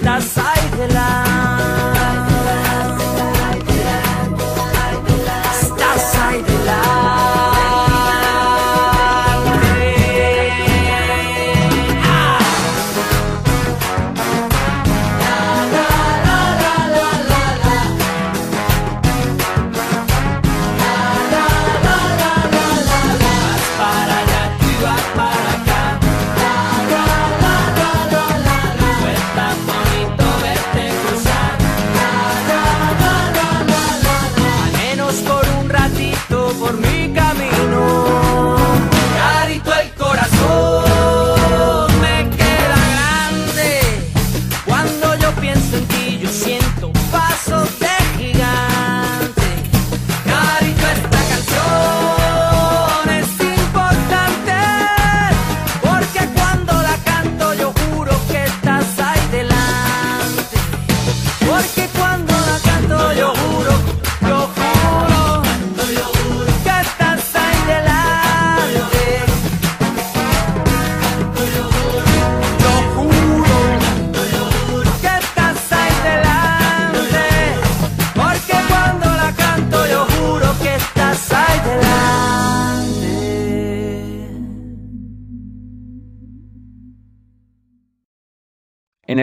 esta side de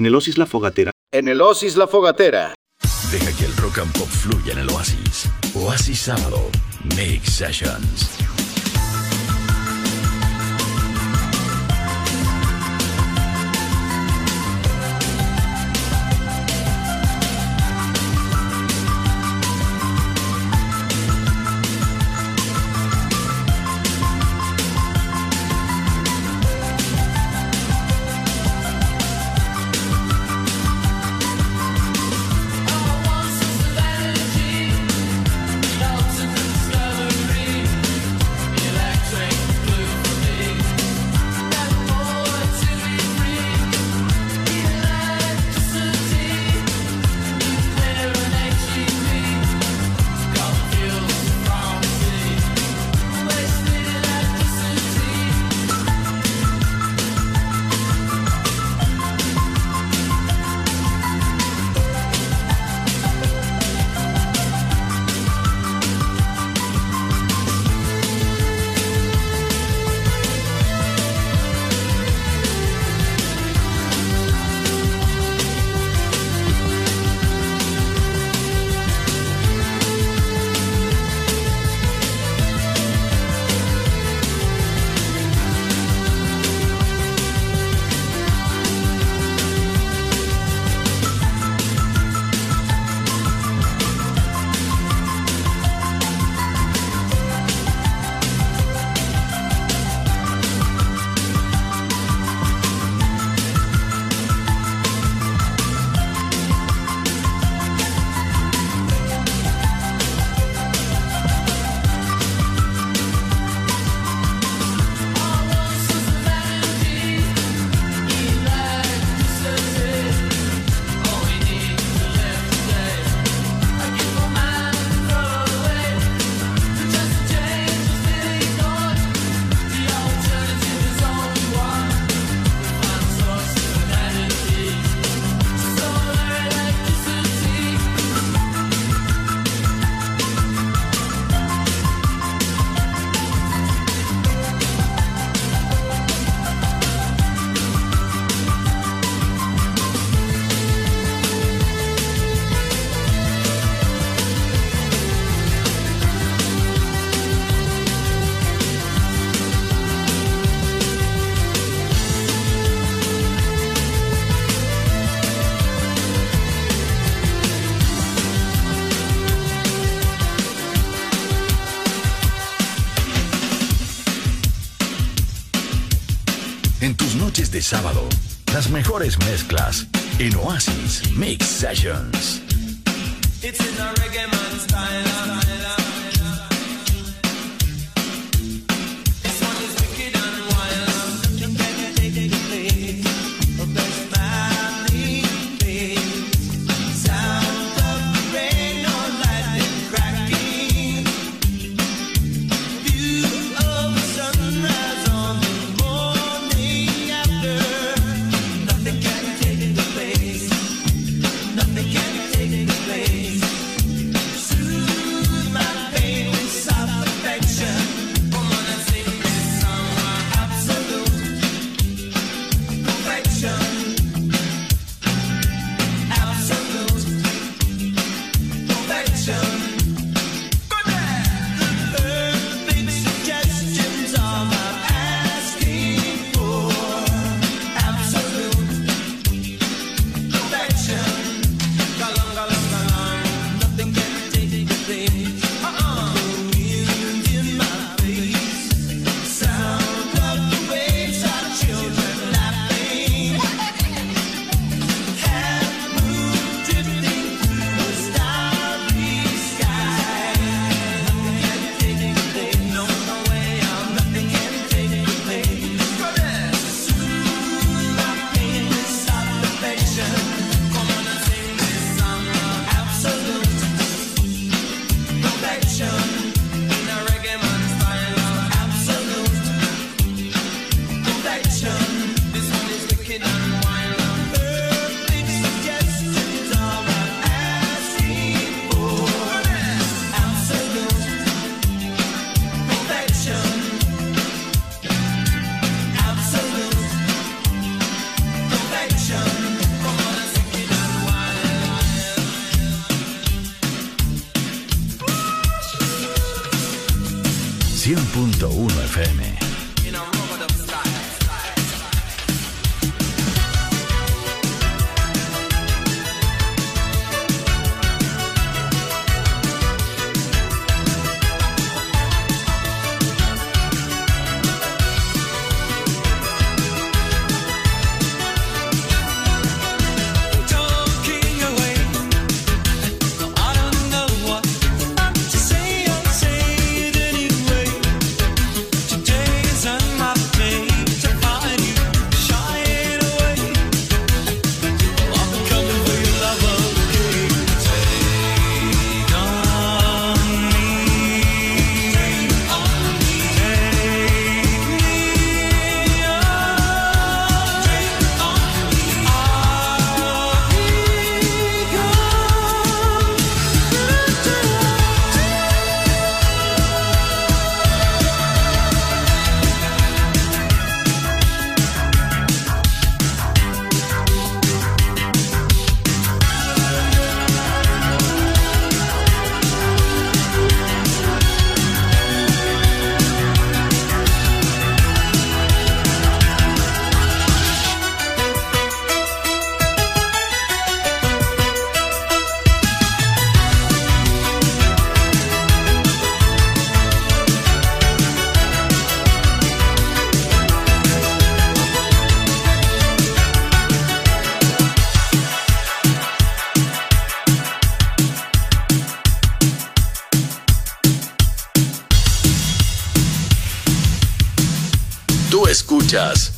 En el Oasis La Fogatera, En el Oasis La Fogatera. Deja que el rock and pop fluya en el oasis. Oasis Sábado. Make Sessions. sábado. Las mejores mezclas en Oasis Mix Sessions.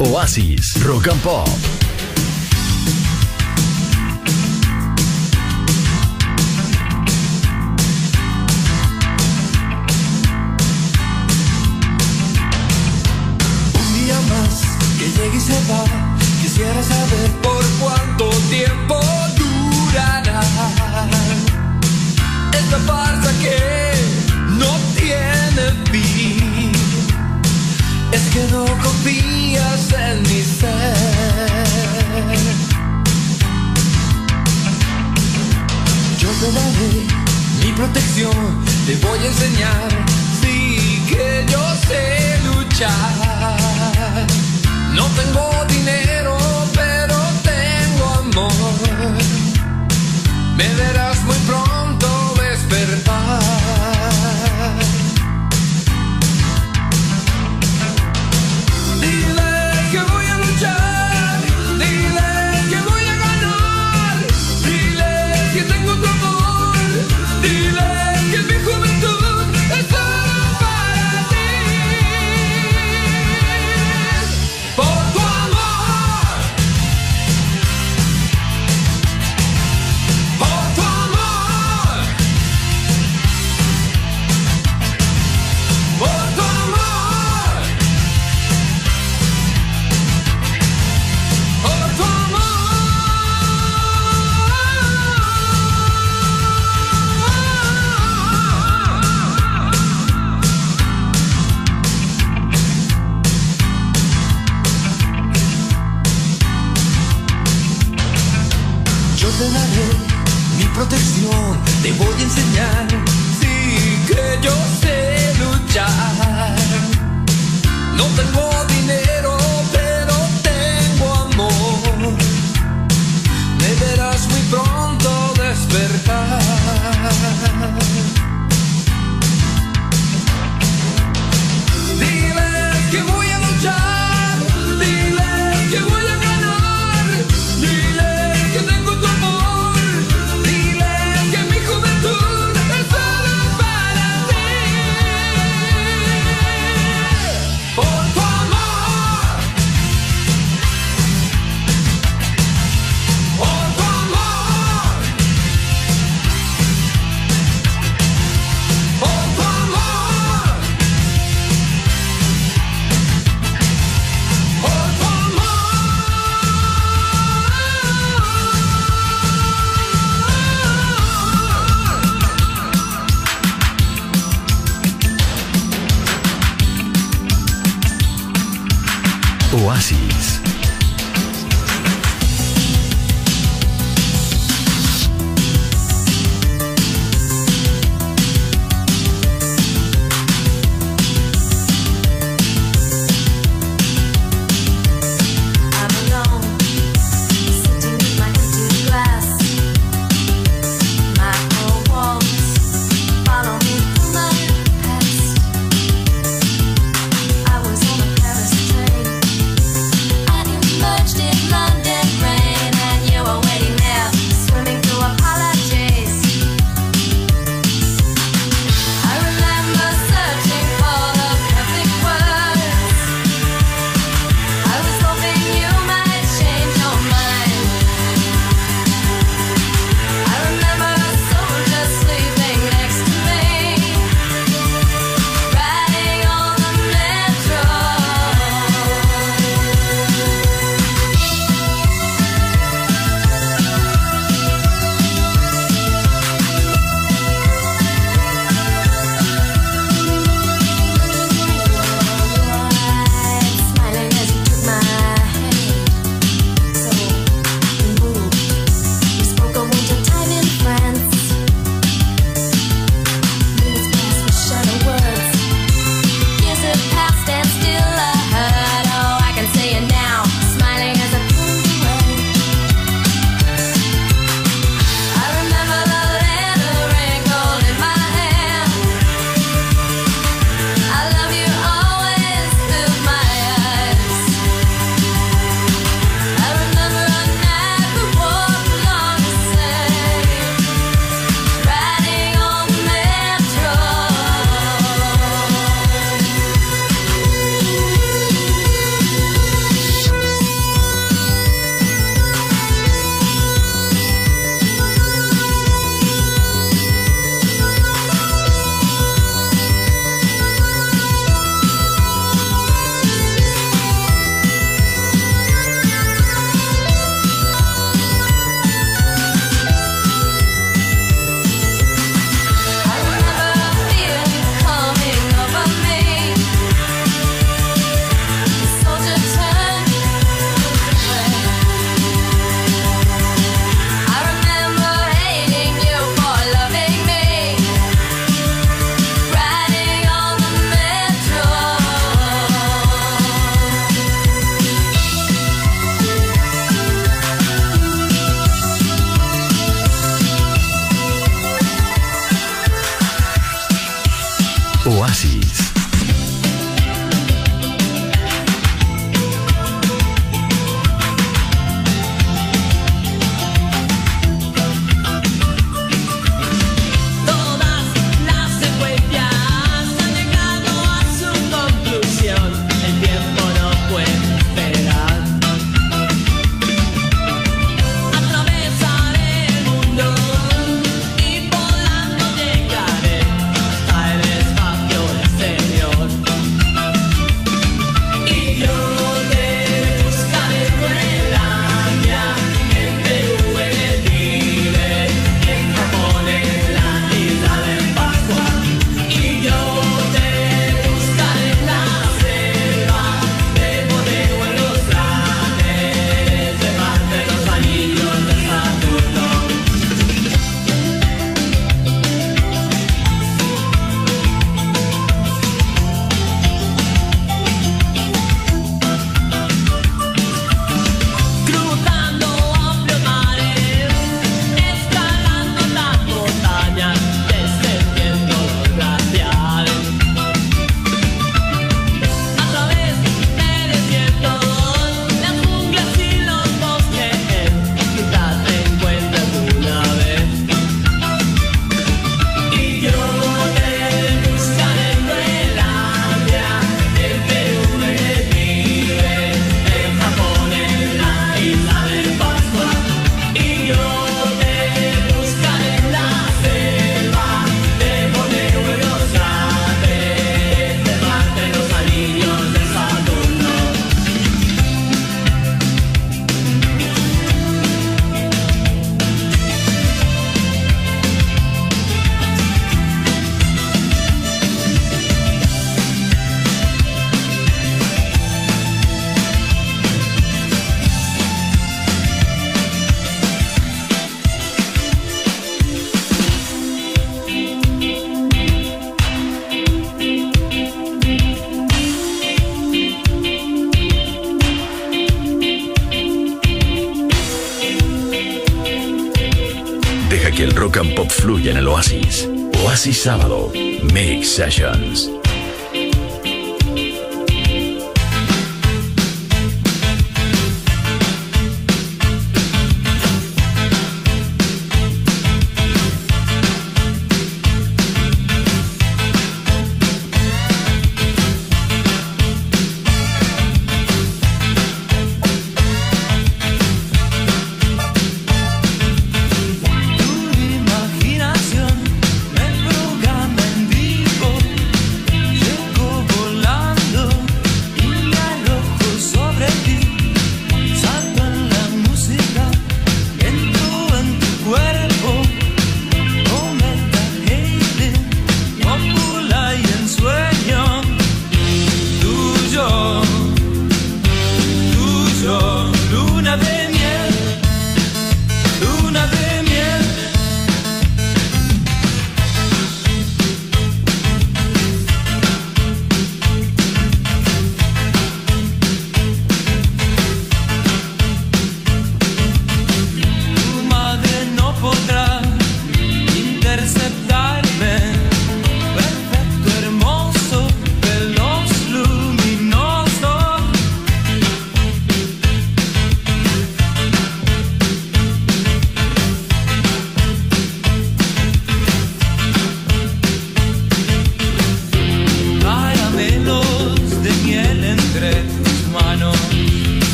Oasis Rock and Pop. el rock and pop fluye en el oasis. Oasis Sábado, Make Sessions.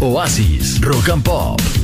Oasis Rock and Pop.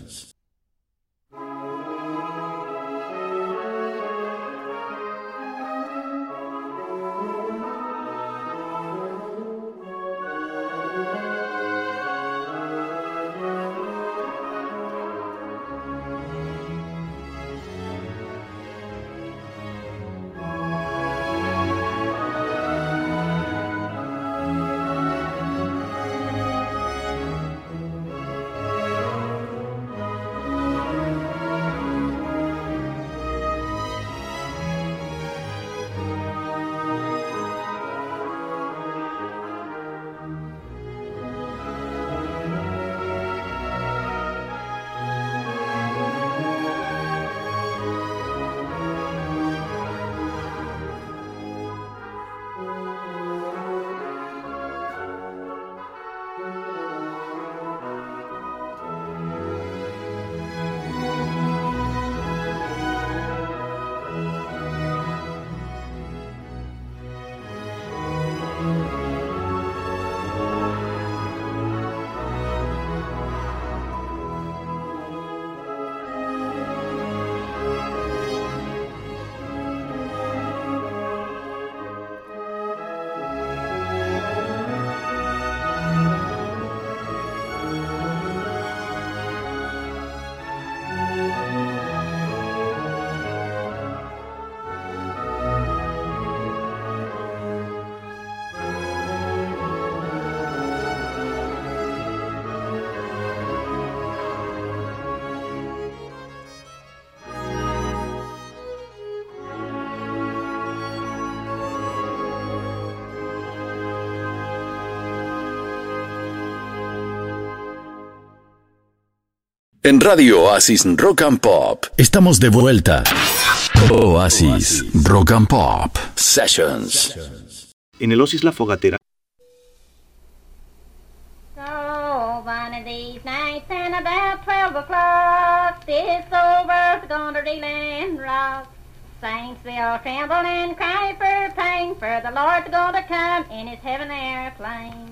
Radio Oasis Rock and Pop. Estamos de vuelta. Oasis Rock and Pop Sessions. En el Oasis La Fogatera. So, one of these nights and about 12 o'clock, this old world's gonna reel and rock. Saints will tremble and cry for pain, for the Lord's gonna come in his heaven airplane.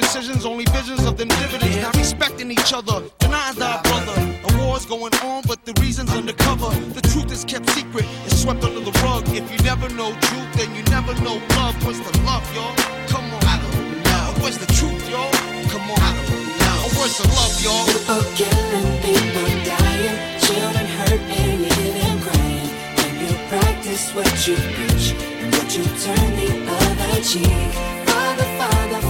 Decisions, only visions of them dividends. Not respecting each other, denying thy brother. A war's going on, but the reason's undercover. The truth is kept secret, it's swept under the rug. If you never know truth, then you never know love. Where's the love, y'all? Come on. I don't know. Where's the truth, y'all? Come on. I don't know. Where's the love, y'all? People killing, people dying, children hurt, and hear them crying. Can you practice what you preach would you turn the other cheek? Father, Father, Father,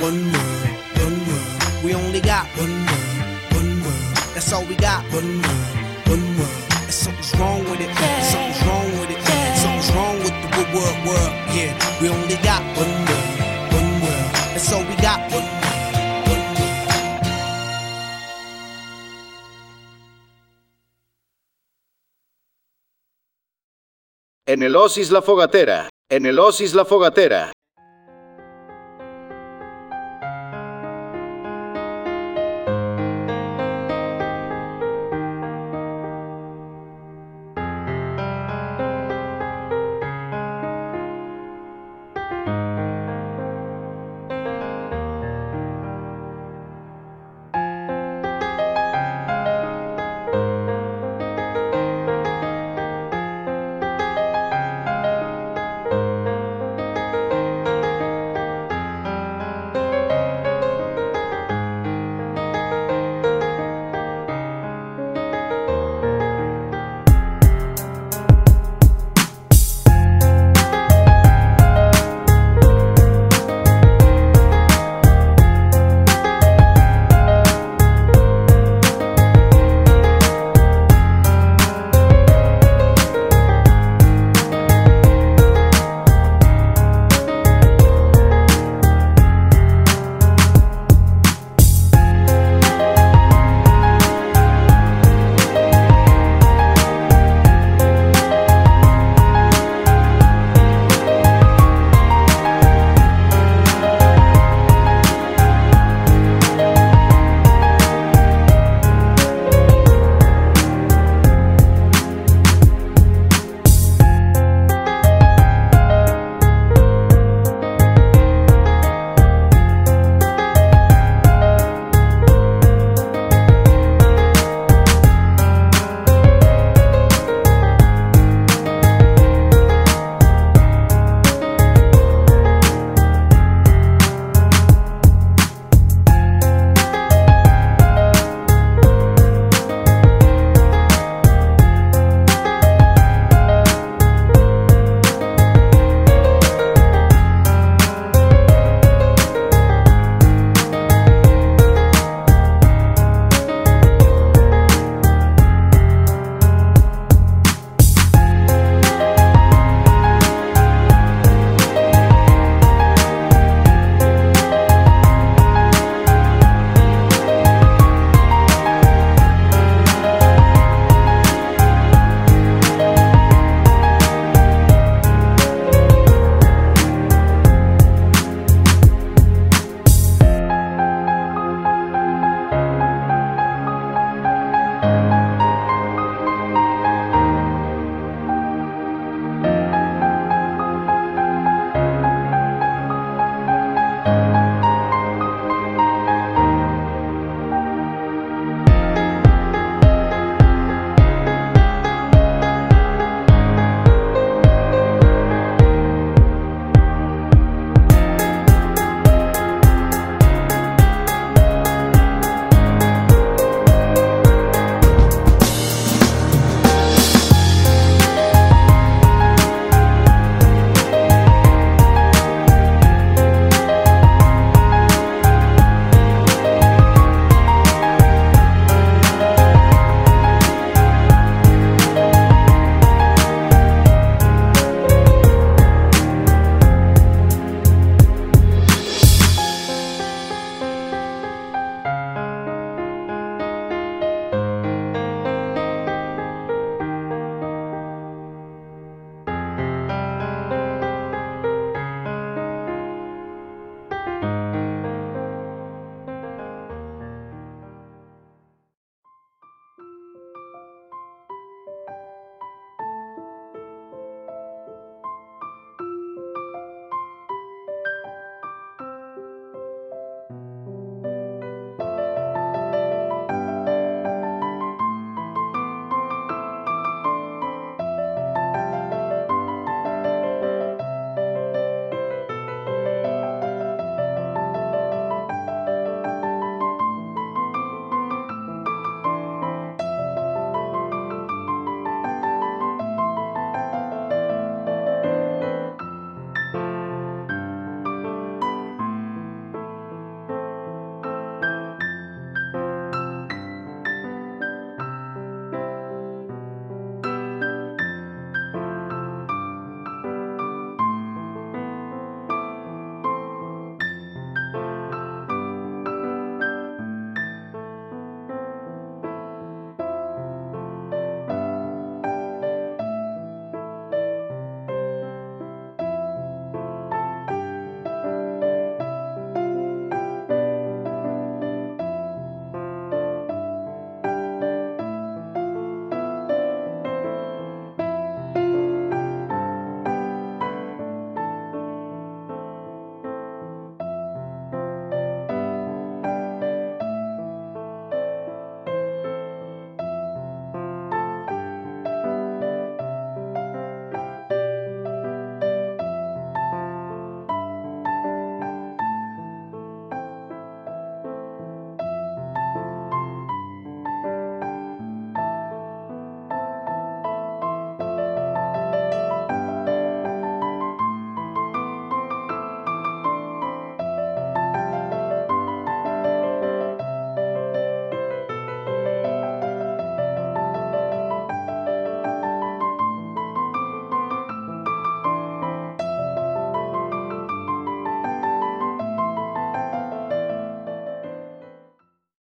One world, one world. We only got one world, one world. That's all we got. One world, one world. And something's wrong with it. Something's wrong with it. Something's wrong with the wo- world, world. Yeah, we only got one world, one world. That's all we got. One world. En el Osis La Fogatera. En el Osis La Fogatera.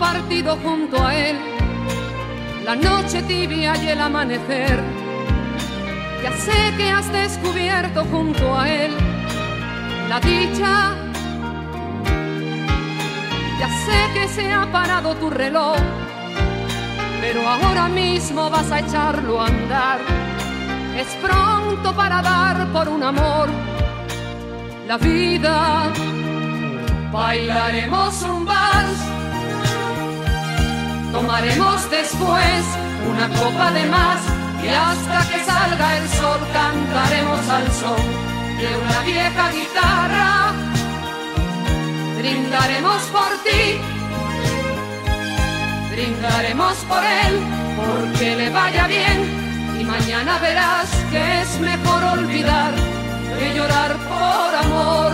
Compartido junto a él la noche tibia y el amanecer. Ya sé que has descubierto junto a él la dicha ya sé que se ha parado tu reloj, pero ahora mismo vas a echarlo a andar. Es pronto para dar por un amor la vida. Bailaremos un vals, tomaremos después una copa de más y hasta que salga el sol cantaremos al son de una vieja guitarra. Brindaremos por ti, brindaremos por él, porque le vaya bien. Y mañana verás que es mejor olvidar que llorar por amor.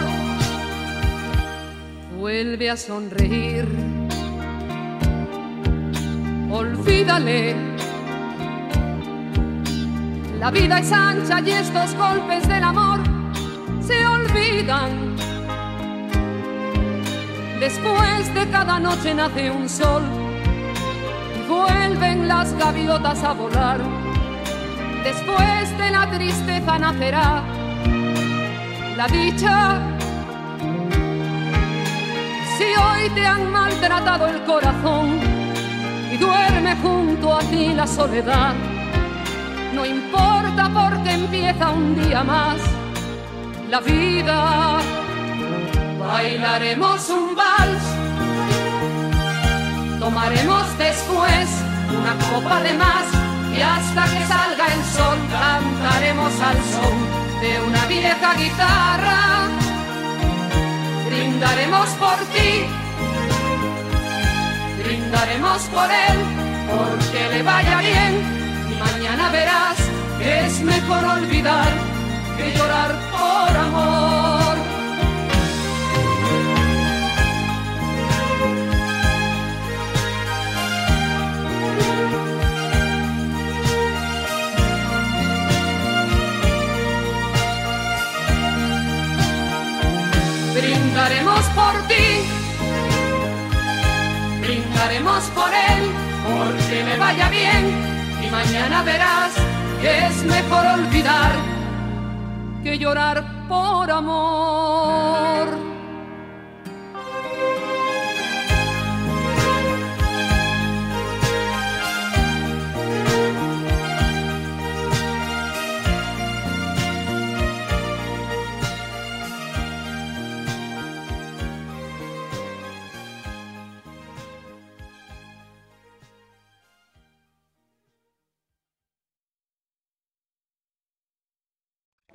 Vuelve a sonreír, olvídale. La vida es ancha y estos golpes del amor se olvidan. Después de cada noche nace un sol y vuelven las gaviotas a volar. Después de la tristeza nacerá la dicha. Si hoy te han maltratado el corazón y duerme junto a ti la soledad, no importa porque empieza un día más la vida. Bailaremos un vals, tomaremos después una copa de más y hasta que salga el sol cantaremos al son de una vieja guitarra. Brindaremos por ti, brindaremos por él, porque le vaya bien y mañana verás que es mejor olvidar que llorar por amor. Brindaremos por ti, brindaremos por él, porque le vaya bien y mañana verás que es mejor olvidar que llorar por amor.